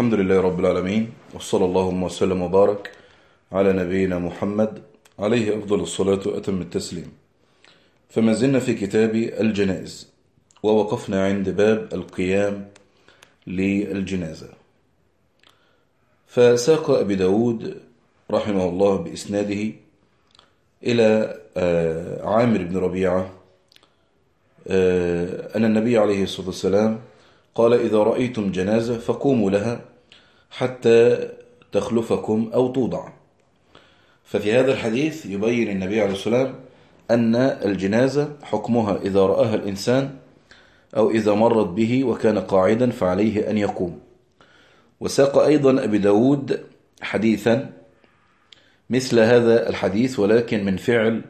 الحمد لله رب العالمين وصلى اللهم وسلم وبارك على نبينا محمد عليه أفضل الصلاة وأتم التسليم. فما زلنا في كتاب الجنائز ووقفنا عند باب القيام للجنازة. فساق أبي داود رحمه الله بإسناده إلى عامر بن ربيعة أن النبي عليه الصلاة والسلام قال إذا رأيتم جنازة فقوموا لها حتى تخلفكم أو توضع. ففي هذا الحديث يبين النبي عليه والسلام أن الجنازة حكمها إذا رآها الإنسان أو إذا مرت به وكان قاعدا فعليه أن يقوم. وساق أيضا أبي داود حديثا مثل هذا الحديث ولكن من فعل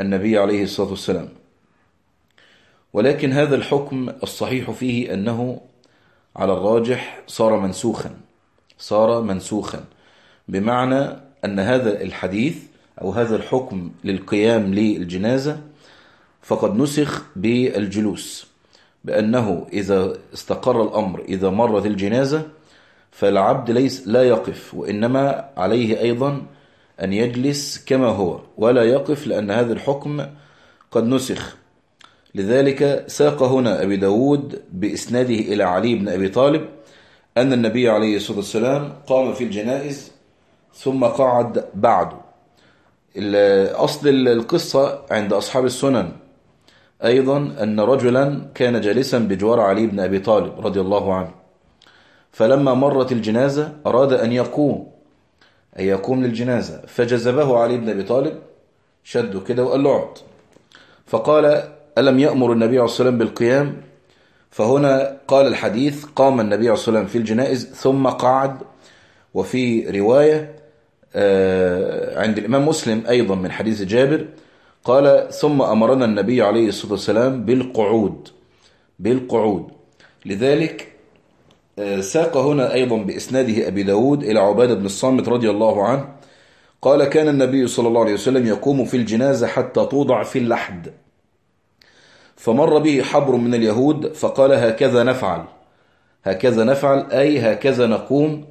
النبي عليه الصلاة والسلام. ولكن هذا الحكم الصحيح فيه أنه على الراجح صار منسوخا. صار منسوخا. بمعنى أن هذا الحديث أو هذا الحكم للقيام للجنازة فقد نسخ بالجلوس بأنه إذا استقر الأمر إذا مرت الجنازة فالعبد ليس لا يقف وإنما عليه أيضا أن يجلس كما هو ولا يقف لأن هذا الحكم قد نسخ. لذلك ساق هنا أبي داود بإسناده إلى علي بن أبي طالب أن النبي عليه الصلاة والسلام قام في الجنائز ثم قعد بعده. أصل القصة عند أصحاب السنن أيضا أن رجلا كان جالسا بجوار علي بن أبي طالب رضي الله عنه. فلما مرت الجنازة أراد أن يقوم أن يقوم للجنازة. فجذبه علي بن أبي طالب شده كده وقال له اقعد فقال ألم يأمر النبي عليه الصلاة والسلام بالقيام؟ فهنا قال الحديث قام النبي عليه الصلاة والسلام في الجنائز ثم قعد وفي رواية عند الإمام مسلم أيضا من حديث جابر قال ثم أمرنا النبي عليه الصلاة والسلام بالقعود بالقعود. لذلك ساق هنا أيضا بإسناده أبي داود إلى عبادة بن الصامت رضي الله عنه قال كان النبي صلى الله عليه وسلم يقوم في الجنازة حتى توضع في اللحد. فمر به حبر من اليهود فقال هكذا نفعل. هكذا نفعل أي هكذا نقوم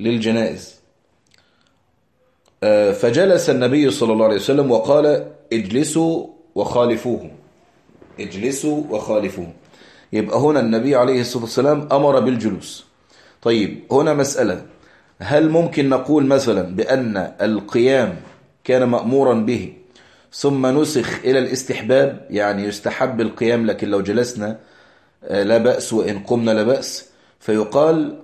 للجنائز. فجلس النبي صلى الله عليه وسلم وقال اجلسوا وخالفوهم. اجلسوا وخالفوهم. يبقى هنا النبي عليه الصلاة والسلام أمر بالجلوس. طيب هنا مسألة. هل ممكن نقول مثلا بأن القيام كان مأمورا به؟ ثم نسخ إلى الاستحباب يعني يستحب القيام لكن لو جلسنا لا بأس وإن قمنا لا بأس. فيقال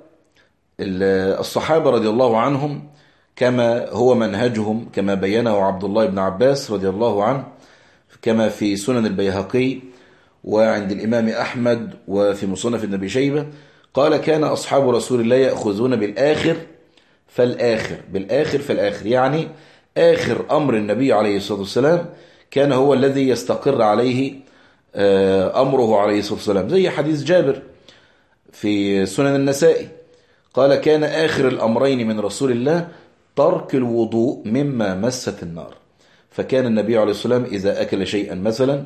الصحابة رضي الله عنهم كما هو منهجهم كما بينه عبد الله بن عباس رضي الله عنه كما في سنن البيهقي وعند الإمام أحمد وفي مصنف النبي شيبة قال كان أصحاب رسول الله يأخذون بالآخر فالآخر بالآخر فالآخر. يعني آخر أمر النبي عليه الصلاة والسلام كان هو الذي يستقر عليه أمره عليه الصلاة والسلام. زي حديث جابر في سنن النسائي قال كان آخر الأمرين من رسول الله ترك الوضوء مما مست النار. فكان النبي عليه الصلاة والسلام إذا أكل شيئا مثلا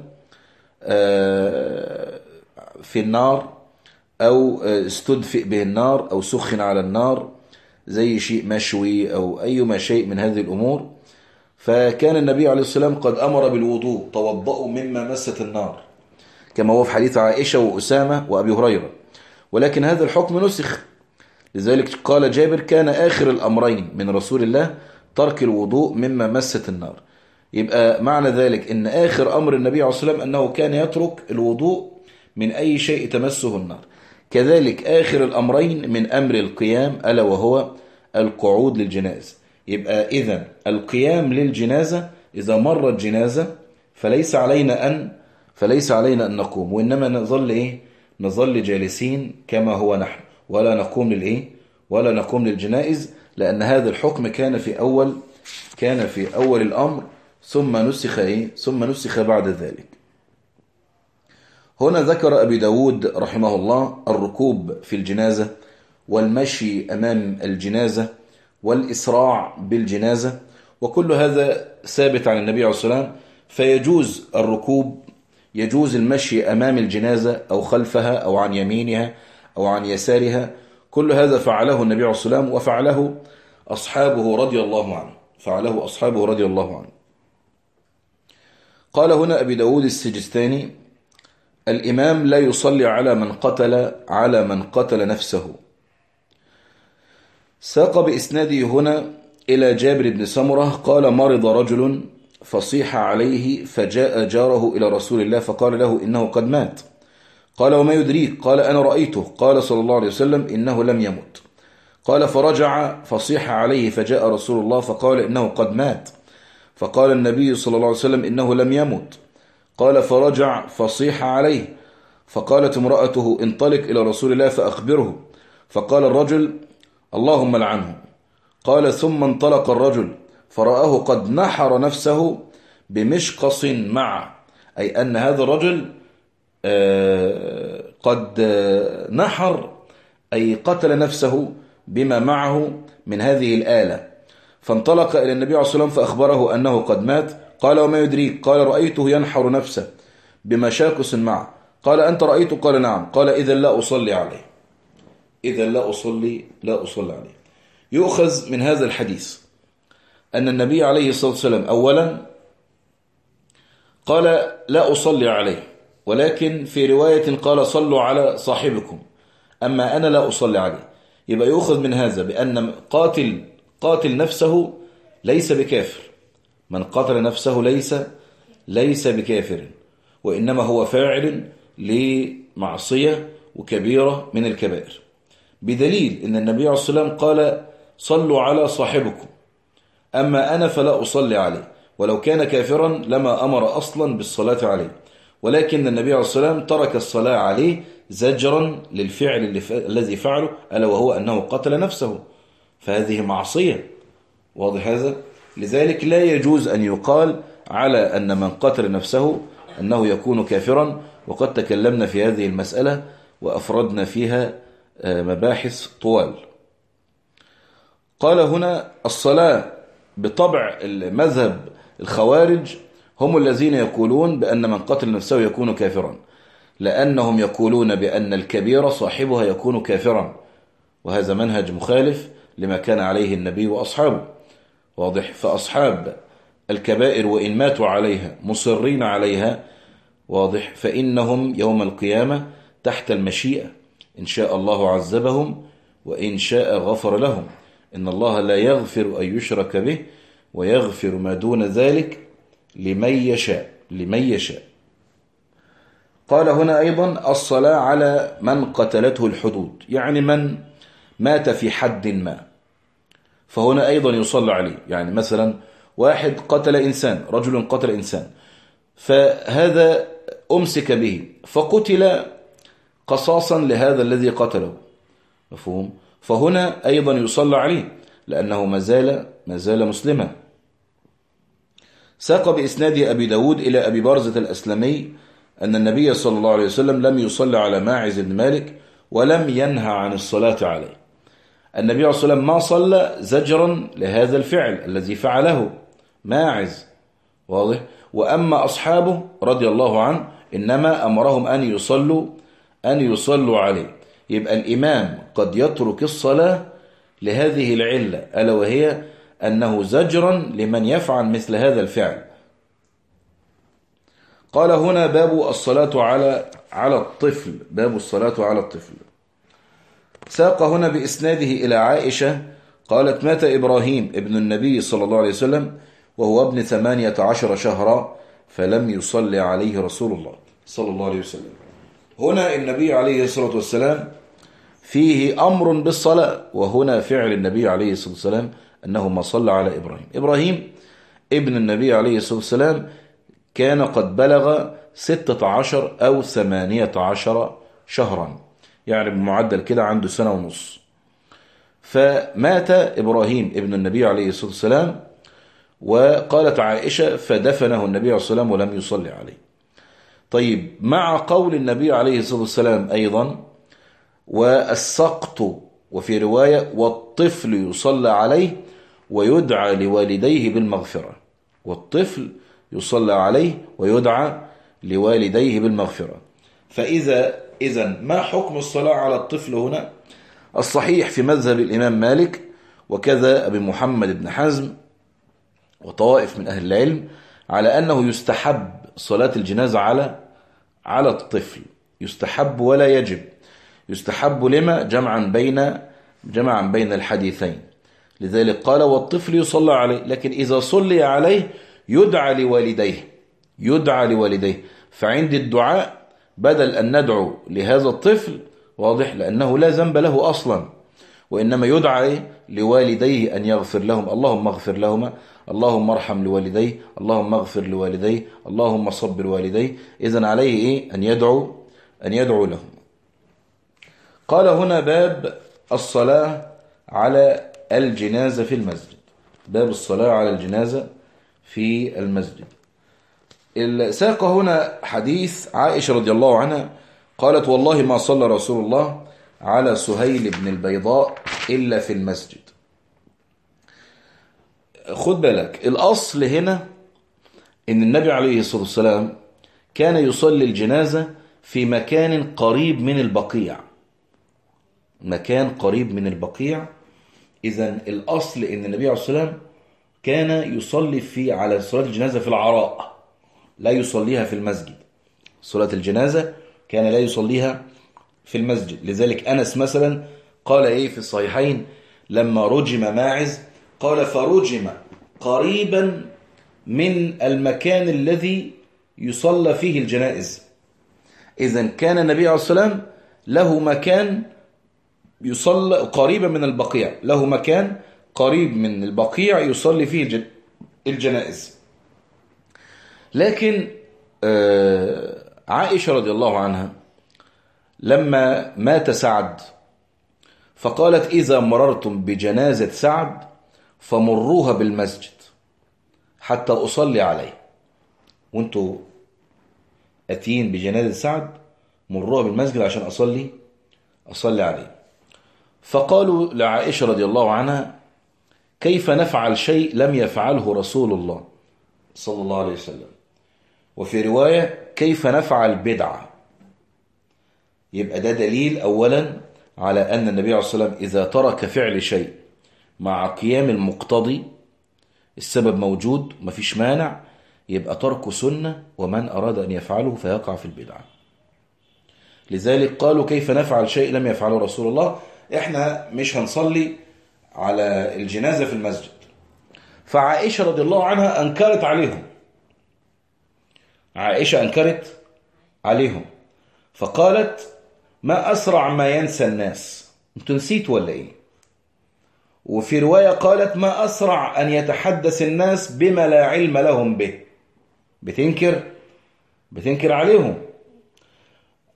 في النار أو استدفئ به النار أو سخن على النار زي شيء مشوي أو أيما شيء من هذه الأمور. فكان النبي عليه والسلام قد أمر بالوضوء توضأوا مما مست النار. كما هو في حديث عائشة وأسامة وأبي هريرة. ولكن هذا الحكم نسخ. لذلك قال جابر كان آخر الأمرين من رسول الله ترك الوضوء مما مست النار. يبقى معنى ذلك إن آخر أمر النبي عليه والسلام أنه كان يترك الوضوء من أي شيء تمسه النار. كذلك آخر الأمرين من أمر القيام ألا وهو القعود للجنازة يبقى إذا القيام للجنازة إذا مرت جنازة فليس علينا أن فليس علينا أن نقوم وإنما نظل إيه؟ نظل جالسين كما هو نحن ولا نقوم للإيه؟ ولا نقوم للجنائز لأن هذا الحكم كان في أول كان في أول الأمر ثم نسخ إيه؟ ثم نسخ بعد ذلك. هنا ذكر أبي داود رحمه الله الركوب في الجنازة والمشي أمام الجنازة والإسراع بالجنازة وكل هذا ثابت عن النبي عليه الصلاة والسلام فيجوز الركوب يجوز المشي أمام الجنازة أو خلفها أو عن يمينها أو عن يسارها كل هذا فعله النبي عليه الصلاة والسلام وفعله أصحابه رضي الله عنه فعله أصحابه رضي الله عنه. قال هنا أبي داود السجستاني الإمام لا يصلي على من قتل على من قتل نفسه. ساق بإسناده هنا إلى جابر بن سمرة قال مرض رجل فصيح عليه فجاء جاره إلى رسول الله فقال له إنه قد مات. قال وما يدريك؟ قال أنا رأيته. قال صلى الله عليه وسلم إنه لم يمت. قال فرجع فصيح عليه فجاء رسول الله فقال إنه قد مات. فقال النبي صلى الله عليه وسلم إنه لم يمت. قال فرجع فصيح عليه. فقالت امرأته انطلق إلى رسول الله فأخبره. فقال الرجل اللهم لعنه. قال ثم انطلق الرجل فرآه قد نحر نفسه بمشقص معه. أي أن هذا الرجل قد نحر أي قتل نفسه بما معه من هذه الآلة. فانطلق إلى النبي عليه الصلاة والسلام فأخبره أنه قد مات. قال وما يدريك؟ قال رأيته ينحر نفسه بمشاكس معه. قال أنت رأيته؟ قال نعم. قال إذا لا أصلي عليه. إذا لا أصلي لا أصلي عليه. يؤخذ من هذا الحديث أن النبي عليه الصلاة والسلام أولا قال لا أصلي عليه ولكن في رواية قال صلوا على صاحبكم أما أنا لا أصلي عليه. يبقى يؤخذ من هذا بأن قاتل قاتل نفسه ليس بكافر. من قتل نفسه ليس ليس بكافر وإنما هو فاعل لمعصية وكبيرة من الكبائر. بدليل أن النبي عليه الصلاة والسلام قال صلوا على صاحبكم. أما أنا فلا أصلي عليه ولو كان كافرا لما أمر أصلا بالصلاة عليه. ولكن النبي عليه الصلاة والسلام ترك الصلاة عليه زجرا للفعل الذي فعله ألا وهو أنه قتل نفسه. فهذه معصية. واضح هذا؟ لذلك لا يجوز أن يقال على أن من قتل نفسه أنه يكون كافرا. وقد تكلمنا في هذه المسألة وأفردنا فيها مباحث طوال. قال هنا الصلاة بطبع المذهب الخوارج هم الذين يقولون بأن من قتل نفسه يكون كافرا لأنهم يقولون بأن الكبير صاحبها يكون كافرا. وهذا منهج مخالف لما كان عليه النبي وأصحابه. واضح فأصحاب الكبائر وإن ماتوا عليها مصرين عليها واضح فإنهم يوم القيامة تحت المشيئة. إن شاء الله عذبهم وإن شاء غفر لهم. إن الله لا يغفر أن يشرك به ويغفر ما دون ذلك لمن يشاء لمن يشاء. قال هنا أيضا الصلاة على من قتلته الحدود يعني من مات في حد ما. فهنا أيضا يصلى عليه يعني مثلا واحد قتل إنسان رجل قتل إنسان فهذا أمسك به فقتل قصاصا لهذا الذي قتله. مفهوم؟ فهنا أيضا يصلى عليه لأنه ما زال ما زال مسلما. ساق بإسناد أبي داود إلى أبي برزة الأسلمي أن النبي صلى الله عليه وسلم لم يصلي على ماعز بن مالك ولم ينهى عن الصلاة عليه. النبي عليه والسلام ما صلى زجرا لهذا الفعل الذي فعله ماعز. واضح؟ وأما أصحابه رضي الله عنه إنما أمرهم أن يصلوا أن يصلوا عليه. يبقى الإمام قد يترك الصلاة لهذه العلة ألا وهي أنه زجرا لمن يفعل مثل هذا الفعل. قال هنا باب الصلاة على على الطفل. باب الصلاة على الطفل. ساق هنا بإسناده إلى عائشة قالت مات إبراهيم ابن النبي صلى الله عليه وسلم وهو ابن ثمانية عشر شهرا فلم يصلي عليه رسول الله صلى الله عليه وسلم. هنا النبي عليه الصلاة والسلام فيه أمر بالصلاة وهنا فعل النبي عليه الصلاة والسلام أنه ما صلى على إبراهيم. إبراهيم ابن النبي عليه الصلاة والسلام كان قد بلغ ستة عشر أو ثمانية عشر شهرا يعني بمعدل كده عنده سنة ونص. فمات إبراهيم ابن النبي عليه الصلاة والسلام وقالت عائشة فدفنه النبي عليه الصلاة والسلام ولم يصلي عليه. طيب مع قول النبي عليه الصلاة والسلام أيضا والسقط وفي رواية والطفل يصلى عليه ويدعى لوالديه بالمغفرة. والطفل يصلى عليه ويدعى لوالديه بالمغفرة. فإذا إذا ما حكم الصلاة على الطفل هنا؟ الصحيح في مذهب الإمام مالك وكذا أبي محمد بن حزم وطوائف من أهل العلم على أنه يستحب صلاة الجنازة على على الطفل. يستحب ولا يجب. يستحب لما؟ جمعا بين جمعا بين الحديثين. لذلك قال والطفل يصلى عليه لكن إذا صلي عليه يدعى لوالديه. يدعى لوالديه. فعند الدعاء بدل أن ندعو لهذا الطفل واضح لأنه لا ذنب له أصلا. وإنما يدعى لوالديه أن يغفر لهم. اللهم اغفر لهما اللهم ارحم لوالديه اللهم اغفر لوالديه اللهم صبر والديه. إذن عليه إيه؟ أن يدعو أن يدعو لهم. قال هنا باب الصلاة على الجنازة في المسجد. باب الصلاة على الجنازة في المسجد. ساق هنا حديث عائشة رضي الله عنها قالت والله ما صلى رسول الله على سهيل بن البيضاء إلا في المسجد. خد بالك الأصل هنا إن النبي عليه الصلاة والسلام كان يصلي الجنازة في مكان قريب من البقيع. مكان قريب من البقيع. إذا الأصل إن النبي عليه الصلاة والسلام كان يصلي في على صلاة الجنازة في العراء لا يصليها في المسجد. صلاة الجنازة كان لا يصليها في المسجد. لذلك أنس مثلا قال إيه في الصحيحين؟ لما رجم ماعز قال فرجم قريبا من المكان الذي يصلى فيه الجنائز. إذا كان النبي عليه والسلام له مكان يصلى قريبا من البقيع. له مكان قريب من البقيع يصلي فيه الجنائز. لكن عائشة رضي الله عنها لما مات سعد فقالت إذا مررتم بجنازة سعد فمروها بالمسجد حتى أصلي عليه. وانتوا أتين بجنازة سعد مروها بالمسجد عشان أصلي أصلي عليه. فقالوا لعائشة رضي الله عنها كيف نفعل شيء لم يفعله رسول الله صلى الله عليه وسلم؟ وفي رواية كيف نفعل بدعة؟ يبقى ده دليل أولا على أن النبي عليه الصلاة والسلام إذا ترك فعل شيء مع قيام المقتضي السبب موجود مفيش مانع يبقى ترك سنة ومن أراد أن يفعله فيقع في البدعة. لذلك قالوا كيف نفعل شيء لم يفعله رسول الله؟ إحنا مش هنصلي على الجنازة في المسجد. فعائشة رضي الله عنها أنكرت عليهم. عائشة أنكرت عليهم. فقالت ما أسرع ما ينسى الناس. أنتوا نسيت ولا إيه؟ وفي رواية قالت ما أسرع أن يتحدث الناس بما لا علم لهم به. بتنكر؟ بتنكر عليهم.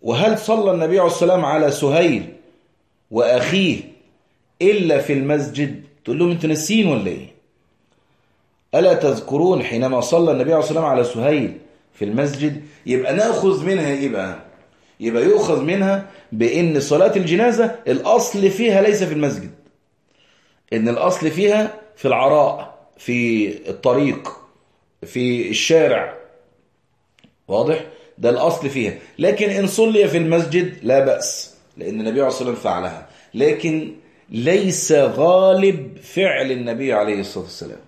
وهل صلى النبي عليه السلام على سهيل وأخيه إلا في المسجد؟ تقول لهم أنتوا نسين ولا إيه؟ ألا تذكرون حينما صلى النبي عليه السلام على سهيل في المسجد؟ يبقى نأخذ منها إيه بقى؟ يبقى يؤخذ منها بأن صلاة الجنازة الأصل فيها ليس في المسجد. إن الأصل فيها في العراء في الطريق في الشارع. واضح؟ ده الأصل فيها. لكن إن صلي في المسجد لا بأس لأن النبي عليه الصلاة والسلام فعلها. لكن ليس غالب فعل النبي عليه الصلاة والسلام.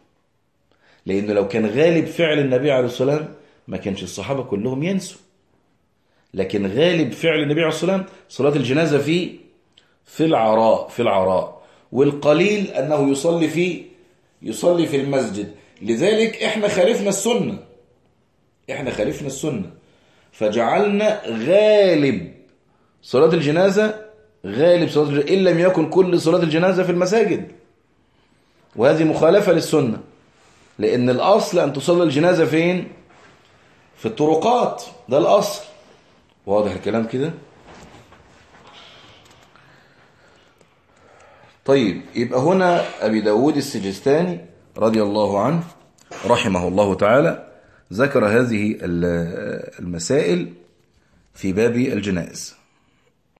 لأنه لو كان غالب فعل النبي عليه الصلاة والسلام ما كانش الصحابة كلهم ينسوا. لكن غالب فعل النبي عليه الصلاة والسلام صلاة الجنازة في في العراء في العراء. والقليل أنه يصلي في يصلي في المسجد. لذلك إحنا خالفنا السنة. إحنا خالفنا السنة. فجعلنا غالب صلاة الجنازة غالب صلاة الجنازة إن لم يكن كل صلاة الجنازة في المساجد. وهذه مخالفة للسنة. لأن الأصل أن تصلي الجنازة فين؟ في الطرقات. ده الأصل. واضح الكلام كده؟ طيب يبقى هنا أبي داود السجستاني رضي الله عنه رحمه الله تعالى ذكر هذه المسائل في باب الجنائز.